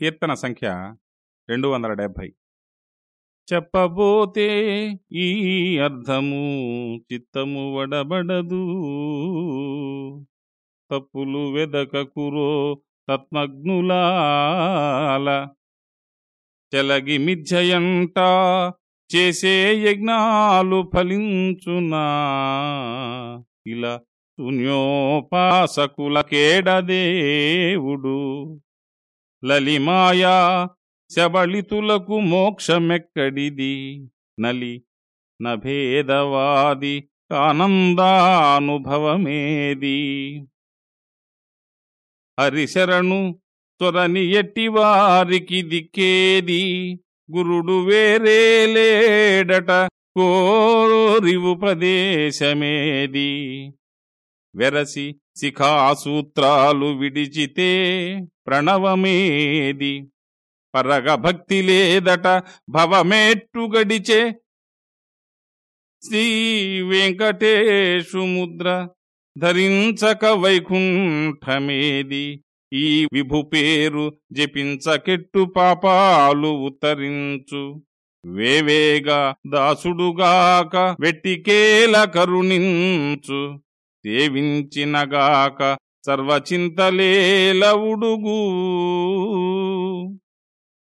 కీర్తన సంఖ్య రెండు వందల డెబ్భై చెప్పబోతే ఈ అర్థము చిత్తము వడబడదు. తప్పులు వెదకకురో తత్మగ్నులాల చెలగి మిథ్యయంట చేసే యజ్ఞాలు ఫలించునా. ఇలా శూన్యోపాసకుల కేడదేవుడు లలిమాయా శబళితులకు మోక్షమెక్కడిది? నలి నభేదవాది ఆనందానుభవమేది? హరిశరణు త్వరని ఎట్టివారికి దిక్కేది గురుడు వేరే లేడట కోరివు ప్రదేశమేది? వెరసి శిఖాసూత్రాలు విడిచితే ప్రణవమేది. పరగ భక్తి లేదట భవమేట్టు గడిచే శ్రీ వెంకటేశు ముద్ర ధరించక వైకుంఠమేది. ఈ విభు పేరు జపించకెట్టు పాపాలు ఉత్తరించు. వేవేగా దాసుడుగాక వెట్టికేల కరుణించు. సేవించినగాక సర్వచింతలేలవుడుగు